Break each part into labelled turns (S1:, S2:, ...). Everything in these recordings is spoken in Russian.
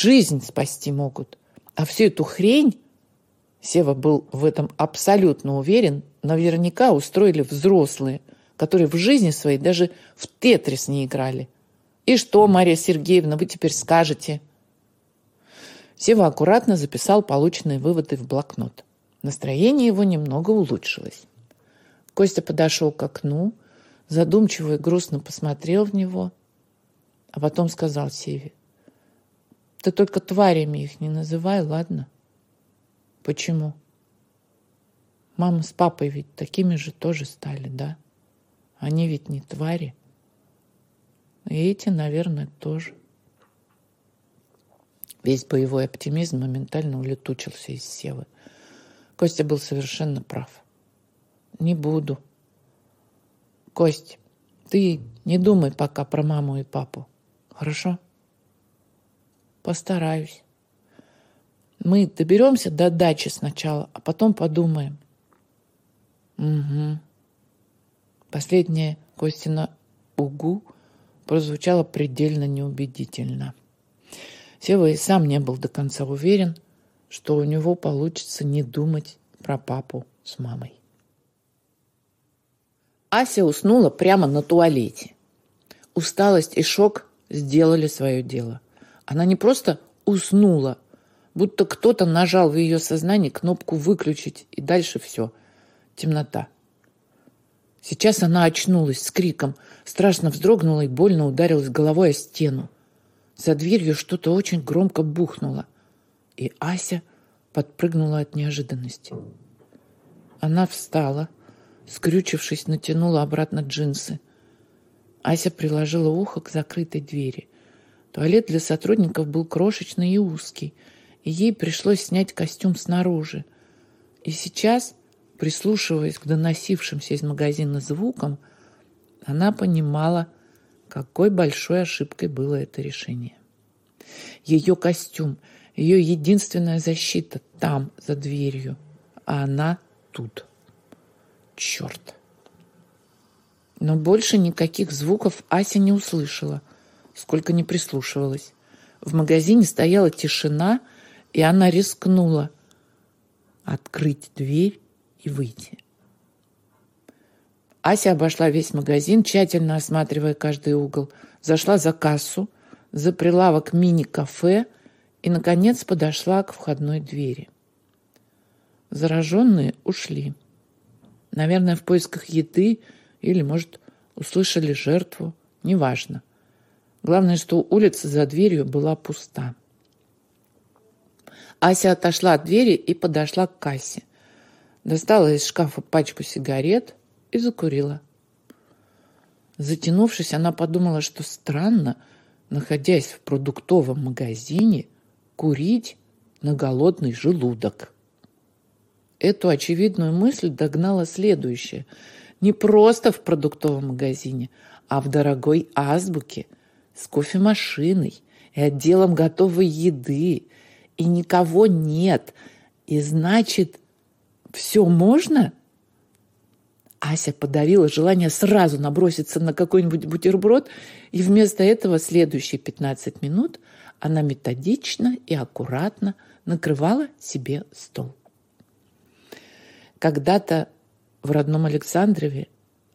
S1: жизнь спасти могут. А всю эту хрень, Сева был в этом абсолютно уверен, наверняка устроили взрослые, которые в жизни своей даже в тетрис не играли. И что, Мария Сергеевна, вы теперь скажете? Сева аккуратно записал полученные выводы в блокнот. Настроение его немного улучшилось. Костя подошел к окну, задумчиво и грустно посмотрел в него, а потом сказал Севе, «Ты только тварями их не называй, ладно?» «Почему?» «Мама с папой ведь такими же тоже стали, да? Они ведь не твари. И эти, наверное, тоже». Весь боевой оптимизм моментально улетучился из Севы. Костя был совершенно прав. «Не буду», Кость, ты не думай пока про маму и папу. Хорошо? Постараюсь. Мы доберемся до дачи сначала, а потом подумаем. Угу. Последняя Костина «угу» прозвучало предельно неубедительно. Сева и сам не был до конца уверен, что у него получится не думать про папу с мамой. Ася уснула прямо на туалете. Усталость и шок сделали свое дело. Она не просто уснула, будто кто-то нажал в ее сознании кнопку «выключить», и дальше все. Темнота. Сейчас она очнулась с криком, страшно вздрогнула и больно ударилась головой о стену. За дверью что-то очень громко бухнуло, и Ася подпрыгнула от неожиданности. Она встала, скрючившись, натянула обратно джинсы. Ася приложила ухо к закрытой двери. Туалет для сотрудников был крошечный и узкий, и ей пришлось снять костюм снаружи. И сейчас, прислушиваясь к доносившимся из магазина звукам, она понимала, какой большой ошибкой было это решение. Ее костюм, ее единственная защита там, за дверью, а она тут. Черт! Но больше никаких звуков Ася не услышала, сколько не прислушивалась. В магазине стояла тишина, и она рискнула открыть дверь и выйти. Ася обошла весь магазин, тщательно осматривая каждый угол, зашла за кассу, за прилавок мини-кафе и, наконец, подошла к входной двери. Зараженные ушли. Наверное, в поисках еды или, может, услышали жертву. Неважно. Главное, что улица за дверью была пуста. Ася отошла от двери и подошла к кассе. Достала из шкафа пачку сигарет и закурила. Затянувшись, она подумала, что странно, находясь в продуктовом магазине, курить на голодный желудок. Эту очевидную мысль догнала следующее. Не просто в продуктовом магазине, а в дорогой азбуке с кофемашиной и отделом готовой еды. И никого нет. И значит, все можно? Ася подавила желание сразу наброситься на какой-нибудь бутерброд, и вместо этого следующие 15 минут она методично и аккуратно накрывала себе стол. Когда-то в родном Александрове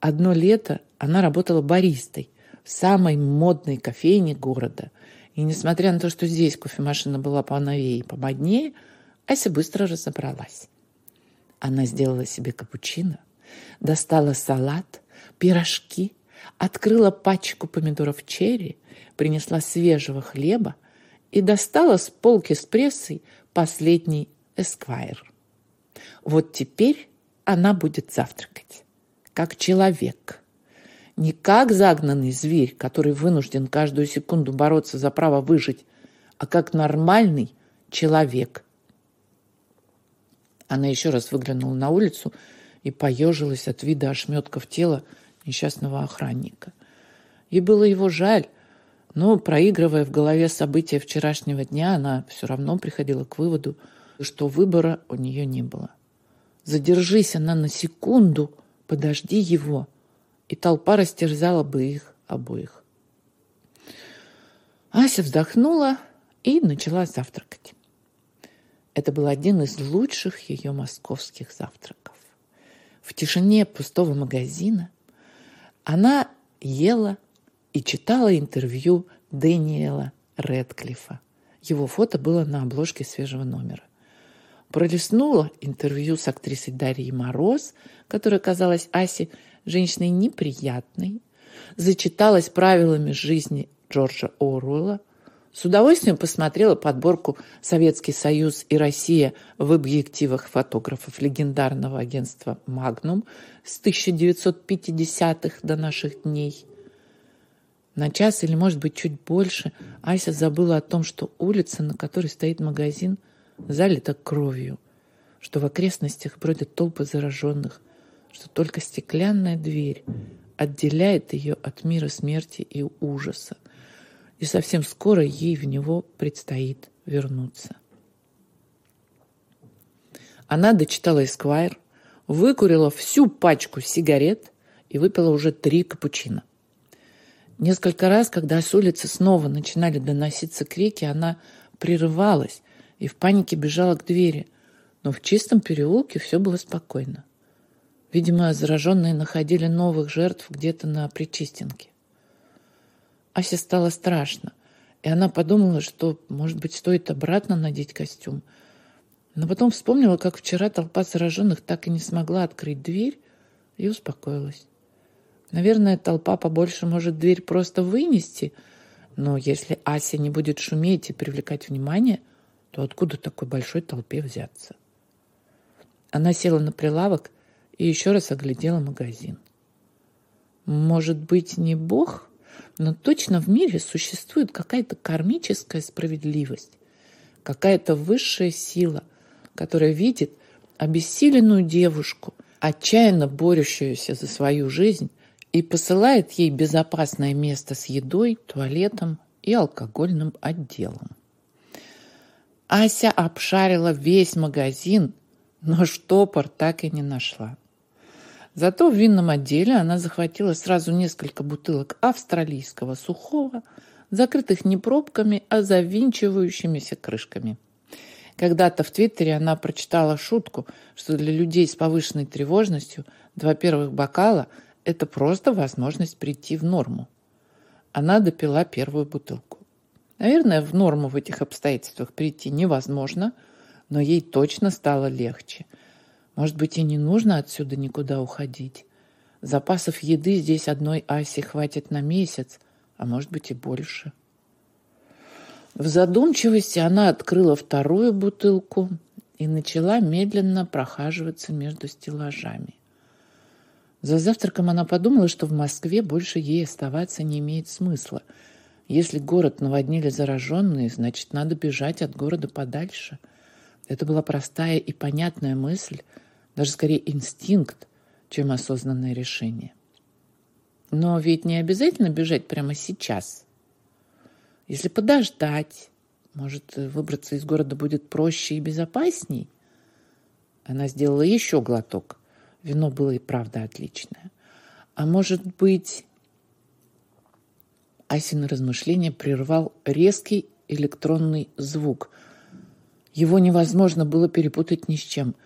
S1: одно лето она работала баристой в самой модной кофейне города. И несмотря на то, что здесь кофемашина была поновее и помоднее, Ася быстро разобралась. Она сделала себе капучино, достала салат, пирожки, открыла пачку помидоров черри, принесла свежего хлеба и достала с полки с прессой последний эсквайр. Вот теперь она будет завтракать, как человек. Не как загнанный зверь, который вынужден каждую секунду бороться за право выжить, а как нормальный человек. Она еще раз выглянула на улицу и поежилась от вида ошметков тела несчастного охранника. Ей было его жаль, но, проигрывая в голове события вчерашнего дня, она все равно приходила к выводу, что выбора у нее не было. Задержись она на секунду, подожди его, и толпа растерзала бы их обоих. Ася вздохнула и начала завтракать. Это был один из лучших ее московских завтраков. В тишине пустого магазина она ела и читала интервью Дэниела Редклифа. Его фото было на обложке свежего номера. Пролистнула интервью с актрисой Дарьей Мороз, которая казалась Асе женщиной неприятной, зачиталась правилами жизни Джорджа Оруэлла, с удовольствием посмотрела подборку «Советский Союз и Россия» в объективах фотографов легендарного агентства «Магнум» с 1950-х до наших дней. На час или, может быть, чуть больше Ася забыла о том, что улица, на которой стоит магазин, залита кровью, что в окрестностях бродят толпы зараженных, что только стеклянная дверь отделяет ее от мира смерти и ужаса – и совсем скоро ей в него предстоит вернуться. Она дочитала «Эсквайр», выкурила всю пачку сигарет и выпила уже три капучино. Несколько раз, когда с улицы снова начинали доноситься крики, она прерывалась и в панике бежала к двери, но в чистом переулке все было спокойно. Видимо, зараженные находили новых жертв где-то на Причистенке. Асе стало страшно, и она подумала, что, может быть, стоит обратно надеть костюм. Но потом вспомнила, как вчера толпа зараженных так и не смогла открыть дверь, и успокоилась. Наверное, толпа побольше может дверь просто вынести, но если Ася не будет шуметь и привлекать внимание, то откуда такой большой толпе взяться? Она села на прилавок и еще раз оглядела магазин. Может быть, не Бог но точно в мире существует какая-то кармическая справедливость, какая-то высшая сила, которая видит обессиленную девушку, отчаянно борющуюся за свою жизнь, и посылает ей безопасное место с едой, туалетом и алкогольным отделом. Ася обшарила весь магазин, но штопор так и не нашла. Зато в винном отделе она захватила сразу несколько бутылок австралийского сухого, закрытых не пробками, а завинчивающимися крышками. Когда-то в Твиттере она прочитала шутку, что для людей с повышенной тревожностью два первых бокала – это просто возможность прийти в норму. Она допила первую бутылку. Наверное, в норму в этих обстоятельствах прийти невозможно, но ей точно стало легче – может быть, и не нужно отсюда никуда уходить. Запасов еды здесь одной Аси хватит на месяц, а может быть и больше. В задумчивости она открыла вторую бутылку и начала медленно прохаживаться между стеллажами. За завтраком она подумала, что в Москве больше ей оставаться не имеет смысла. Если город наводнили зараженные, значит, надо бежать от города подальше. Это была простая и понятная мысль, даже скорее инстинкт, чем осознанное решение. Но ведь не обязательно бежать прямо сейчас. Если подождать, может, выбраться из города будет проще и безопасней. Она сделала еще глоток. Вино было и правда отличное. А может быть... Асина размышление прервал резкий электронный звук. Его невозможно было перепутать ни с чем –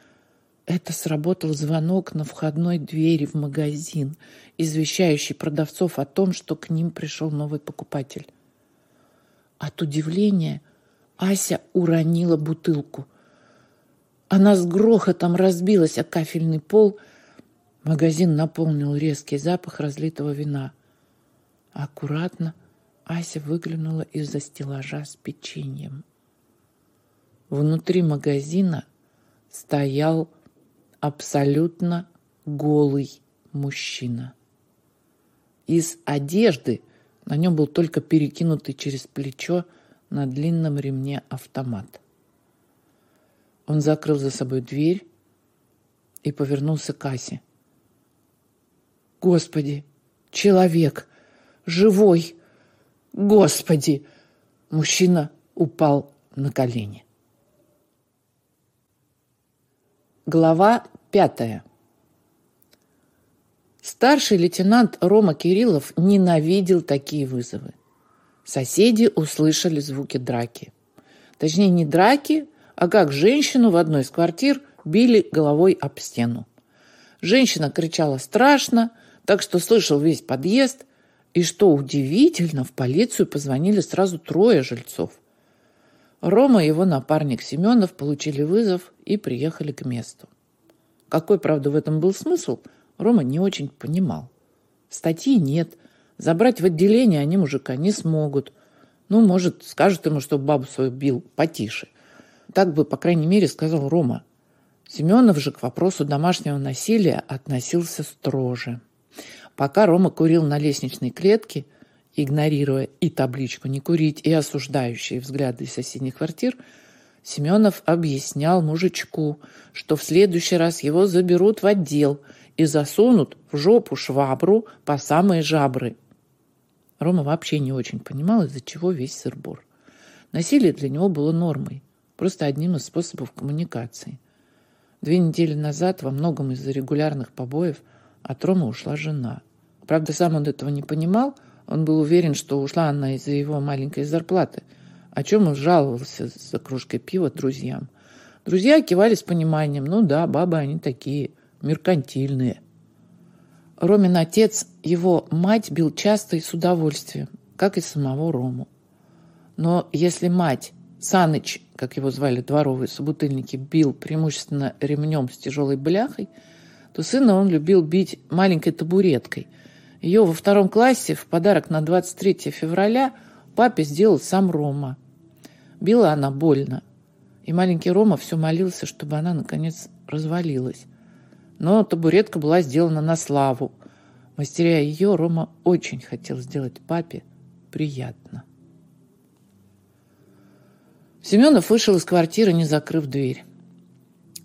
S1: это сработал звонок на входной двери в магазин, извещающий продавцов о том, что к ним пришел новый покупатель. От удивления Ася уронила бутылку. Она с грохотом разбилась о кафельный пол. Магазин наполнил резкий запах разлитого вина. Аккуратно Ася выглянула из-за стеллажа с печеньем. Внутри магазина стоял абсолютно голый мужчина. Из одежды на нем был только перекинутый через плечо на длинном ремне автомат. Он закрыл за собой дверь и повернулся к Асе. «Господи! Человек! Живой! Господи!» Мужчина упал на колени. Глава Пятое. Старший лейтенант Рома Кириллов ненавидел такие вызовы. Соседи услышали звуки драки. Точнее, не драки, а как женщину в одной из квартир били головой об стену. Женщина кричала страшно, так что слышал весь подъезд. И что удивительно, в полицию позвонили сразу трое жильцов. Рома и его напарник Семенов получили вызов и приехали к месту. Какой, правда, в этом был смысл, Рома не очень понимал. Статьи нет, забрать в отделение они мужика не смогут. Ну, может, скажут ему, что бабу свою бил потише. Так бы, по крайней мере, сказал Рома. Семенов же к вопросу домашнего насилия относился строже. Пока Рома курил на лестничной клетке, игнорируя и табличку «Не курить», и осуждающие взгляды из соседних квартир, Семенов объяснял мужичку, что в следующий раз его заберут в отдел и засунут в жопу швабру по самые жабры. Рома вообще не очень понимал, из-за чего весь сырбор. Насилие для него было нормой, просто одним из способов коммуникации. Две недели назад во многом из-за регулярных побоев – от Ромы ушла жена. Правда, сам он этого не понимал. Он был уверен, что ушла она из-за его маленькой зарплаты. О чем он жаловался за кружкой пива друзьям. Друзья кивали с пониманием. Ну да, бабы они такие, меркантильные. Ромин отец его мать бил часто и с удовольствием, как и самого Рому. Но если мать, Саныч, как его звали дворовые собутыльники, бил преимущественно ремнем с тяжелой бляхой – то сына он любил бить маленькой табуреткой. Ее во втором классе в подарок на 23 февраля папе сделал сам Рома. Била она больно. И маленький Рома все молился, чтобы она, наконец, развалилась. Но табуретка была сделана на славу. Мастеря ее, Рома очень хотел сделать папе приятно. Семенов вышел из квартиры, не закрыв дверь.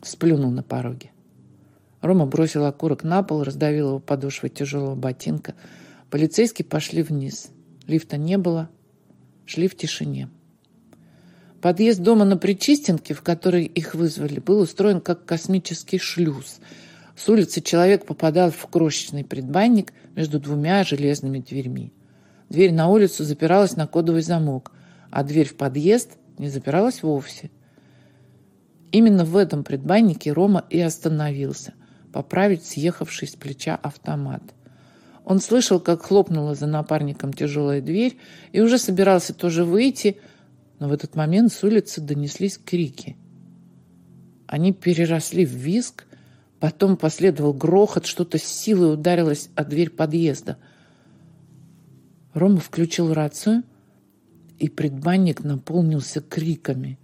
S1: Сплюнул на пороге. Рома бросил окурок на пол, раздавил его подошвой тяжелого ботинка. Полицейские пошли вниз. Лифта не было. Шли в тишине. Подъезд дома на Причистенке, в который их вызвали, был устроен как космический шлюз. С улицы человек попадал в крошечный предбанник между двумя железными дверьми. Дверь на улицу запиралась на кодовый замок, а дверь в подъезд не запиралась вовсе. Именно в этом предбаннике Рома и остановился – поправить съехавший с плеча автомат. Он слышал, как хлопнула за напарником тяжелая дверь и уже собирался тоже выйти, но в этот момент с улицы донеслись крики. Они переросли в визг, потом последовал грохот, что-то с силой ударилось о дверь подъезда. Рома включил рацию, и предбанник наполнился криками.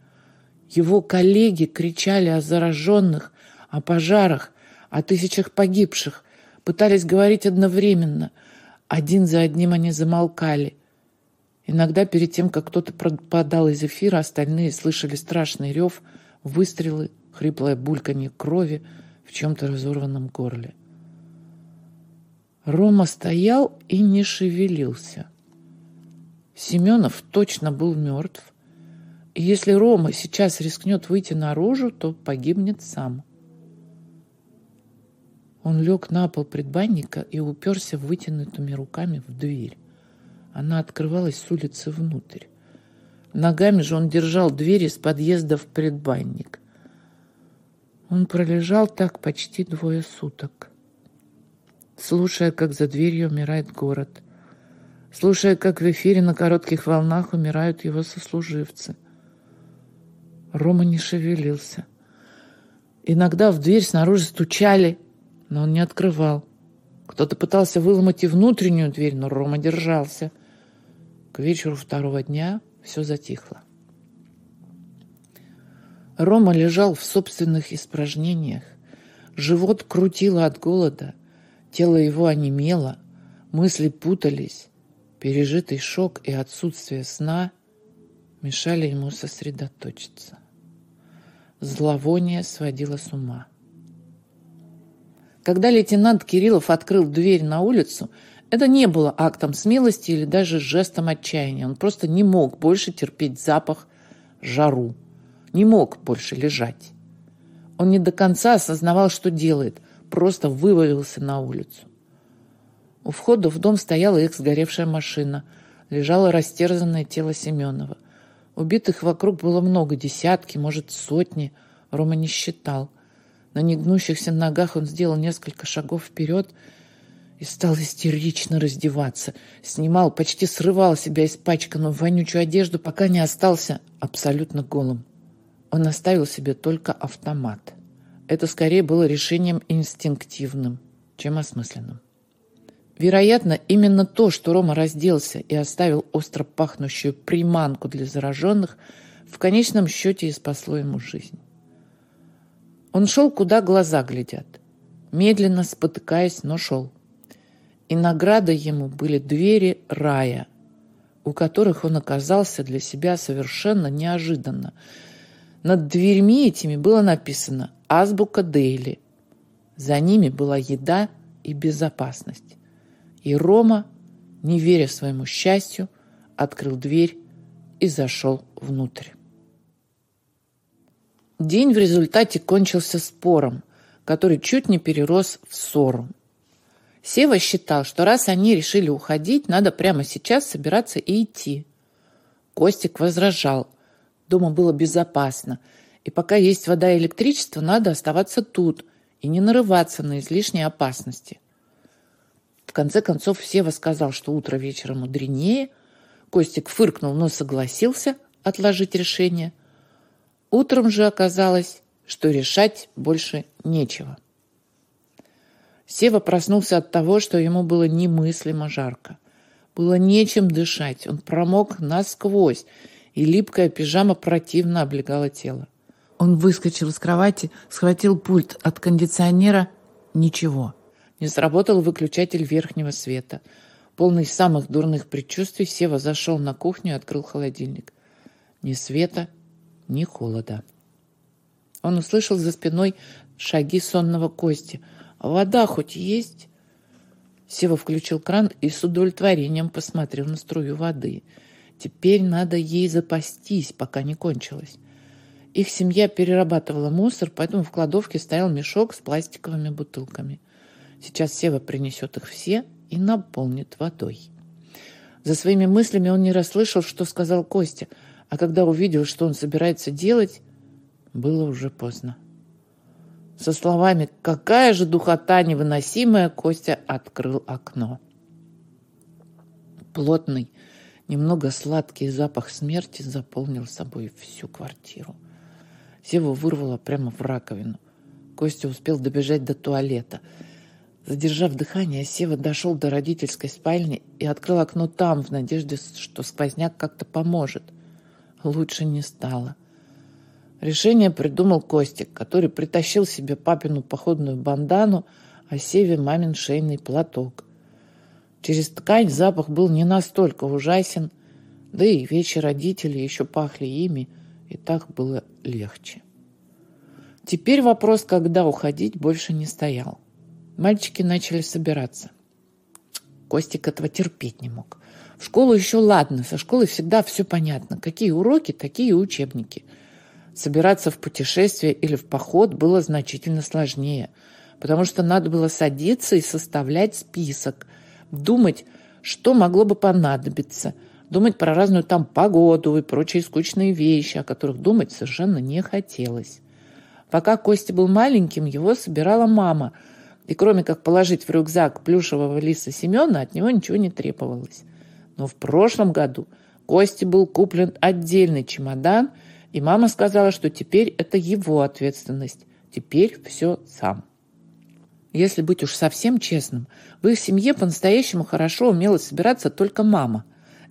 S1: Его коллеги кричали о зараженных, о пожарах, о тысячах погибших, пытались говорить одновременно. Один за одним они замолкали. Иногда перед тем, как кто-то пропадал из эфира, остальные слышали страшный рев, выстрелы, хриплое бульканье крови в чем-то разорванном горле. Рома стоял и не шевелился. Семенов точно был мертв. И если Рома сейчас рискнет выйти наружу, то погибнет сам. Он лег на пол предбанника и уперся вытянутыми руками в дверь. Она открывалась с улицы внутрь. Ногами же он держал дверь из подъезда в предбанник. Он пролежал так почти двое суток, слушая, как за дверью умирает город, слушая, как в эфире на коротких волнах умирают его сослуживцы. Рома не шевелился. Иногда в дверь снаружи стучали, но он не открывал. Кто-то пытался выломать и внутреннюю дверь, но Рома держался. К вечеру второго дня все затихло. Рома лежал в собственных испражнениях. Живот крутило от голода, тело его онемело, мысли путались. Пережитый шок и отсутствие сна мешали ему сосредоточиться. Зловоние сводило с ума. Когда лейтенант Кириллов открыл дверь на улицу, это не было актом смелости или даже жестом отчаяния. Он просто не мог больше терпеть запах, жару. Не мог больше лежать. Он не до конца осознавал, что делает, просто вывалился на улицу. У входа в дом стояла их сгоревшая машина. Лежало растерзанное тело Семенова. Убитых вокруг было много, десятки, может, сотни. Рома не считал. На негнущихся ногах он сделал несколько шагов вперед и стал истерично раздеваться. Снимал, почти срывал себя испачканную вонючую одежду, пока не остался абсолютно голым. Он оставил себе только автомат. Это скорее было решением инстинктивным, чем осмысленным. Вероятно, именно то, что Рома разделся и оставил остро пахнущую приманку для зараженных, в конечном счете и спасло ему жизнь. Он шел, куда глаза глядят, медленно спотыкаясь, но шел. И наградой ему были двери рая, у которых он оказался для себя совершенно неожиданно. Над дверьми этими было написано «Азбука Дейли». За ними была еда и безопасность. И Рома, не веря своему счастью, открыл дверь и зашел внутрь. День в результате кончился спором, который чуть не перерос в ссору. Сева считал, что раз они решили уходить, надо прямо сейчас собираться и идти. Костик возражал. Дома было безопасно, и пока есть вода и электричество, надо оставаться тут и не нарываться на излишние опасности конце концов Сева сказал, что утро вечера мудренее. Костик фыркнул, но согласился отложить решение. Утром же оказалось, что решать больше нечего. Сева проснулся от того, что ему было немыслимо жарко. Было нечем дышать, он промок насквозь, и липкая пижама противно облегала тело. Он выскочил из кровати, схватил пульт от кондиционера. Ничего. Не сработал выключатель верхнего света. Полный самых дурных предчувствий, Сева зашел на кухню и открыл холодильник. Ни света, ни холода. Он услышал за спиной шаги сонного Кости. «А вода хоть есть?» Сева включил кран и с удовлетворением посмотрел на струю воды. Теперь надо ей запастись, пока не кончилось. Их семья перерабатывала мусор, поэтому в кладовке стоял мешок с пластиковыми бутылками. Сейчас Сева принесет их все и наполнит водой. За своими мыслями он не расслышал, что сказал Костя, а когда увидел, что он собирается делать, было уже поздно. Со словами «Какая же духота невыносимая!» Костя открыл окно. Плотный, немного сладкий запах смерти заполнил собой всю квартиру. Севу вырвало прямо в раковину. Костя успел добежать до туалета – Задержав дыхание, Сева дошел до родительской спальни и открыл окно там, в надежде, что сквозняк как-то поможет. Лучше не стало. Решение придумал Костик, который притащил себе папину походную бандану, а Севе мамин шейный платок. Через ткань запах был не настолько ужасен, да и вещи родителей еще пахли ими, и так было легче. Теперь вопрос, когда уходить, больше не стоял. Мальчики начали собираться. Костик этого терпеть не мог. В школу еще ладно, со школы всегда все понятно. Какие уроки, такие учебники. Собираться в путешествие или в поход было значительно сложнее, потому что надо было садиться и составлять список, думать, что могло бы понадобиться, думать про разную там погоду и прочие скучные вещи, о которых думать совершенно не хотелось. Пока Костя был маленьким, его собирала мама – и кроме как положить в рюкзак плюшевого лиса Семена, от него ничего не требовалось. Но в прошлом году Косте был куплен отдельный чемодан, и мама сказала, что теперь это его ответственность. Теперь все сам. Если быть уж совсем честным, в их семье по-настоящему хорошо умела собираться только мама.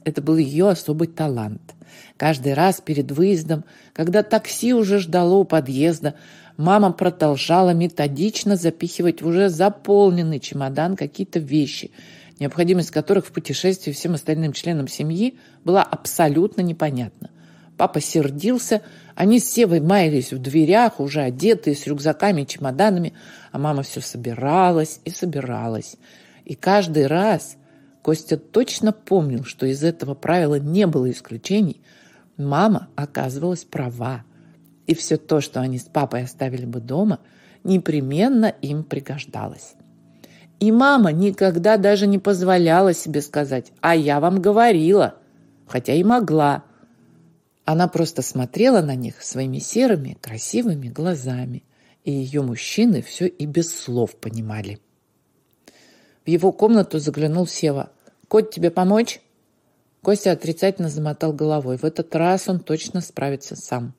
S1: Это был ее особый талант. Каждый раз перед выездом, когда такси уже ждало у подъезда, мама продолжала методично запихивать в уже заполненный чемодан какие-то вещи, необходимость которых в путешествии всем остальным членам семьи была абсолютно непонятна. Папа сердился, они с Севой маялись в дверях, уже одетые, с рюкзаками и чемоданами, а мама все собиралась и собиралась. И каждый раз Костя точно помнил, что из этого правила не было исключений. Мама оказывалась права и все то, что они с папой оставили бы дома, непременно им пригождалось. И мама никогда даже не позволяла себе сказать «а я вам говорила», хотя и могла. Она просто смотрела на них своими серыми, красивыми глазами, и ее мужчины все и без слов понимали. В его комнату заглянул Сева. «Кот, тебе помочь?» Костя отрицательно замотал головой. В этот раз он точно справится сам.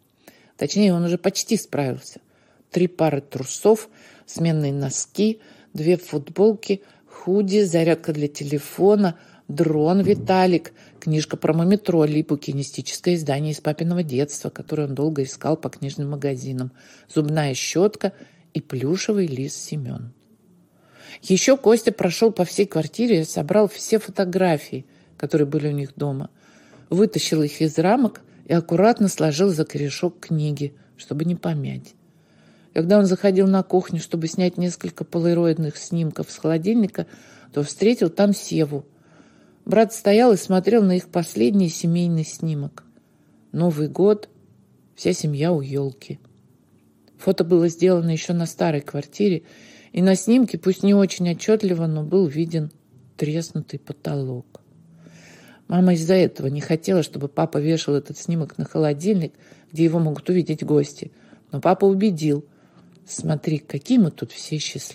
S1: Точнее, он уже почти справился. Три пары трусов, сменные носки, две футболки, худи, зарядка для телефона, дрон Виталик, книжка про мумитролли и букинистическое издание из папиного детства, которое он долго искал по книжным магазинам, зубная щетка и плюшевый лис Семен. Еще Костя прошел по всей квартире и собрал все фотографии, которые были у них дома, вытащил их из рамок и аккуратно сложил за корешок книги, чтобы не помять. Когда он заходил на кухню, чтобы снять несколько полароидных снимков с холодильника, то встретил там Севу. Брат стоял и смотрел на их последний семейный снимок. Новый год, вся семья у елки. Фото было сделано еще на старой квартире, и на снимке, пусть не очень отчетливо, но был виден треснутый потолок. Мама из-за этого не хотела, чтобы папа вешал этот снимок на холодильник, где его могут увидеть гости. Но папа убедил – Смотри, какие мы тут все счастливые.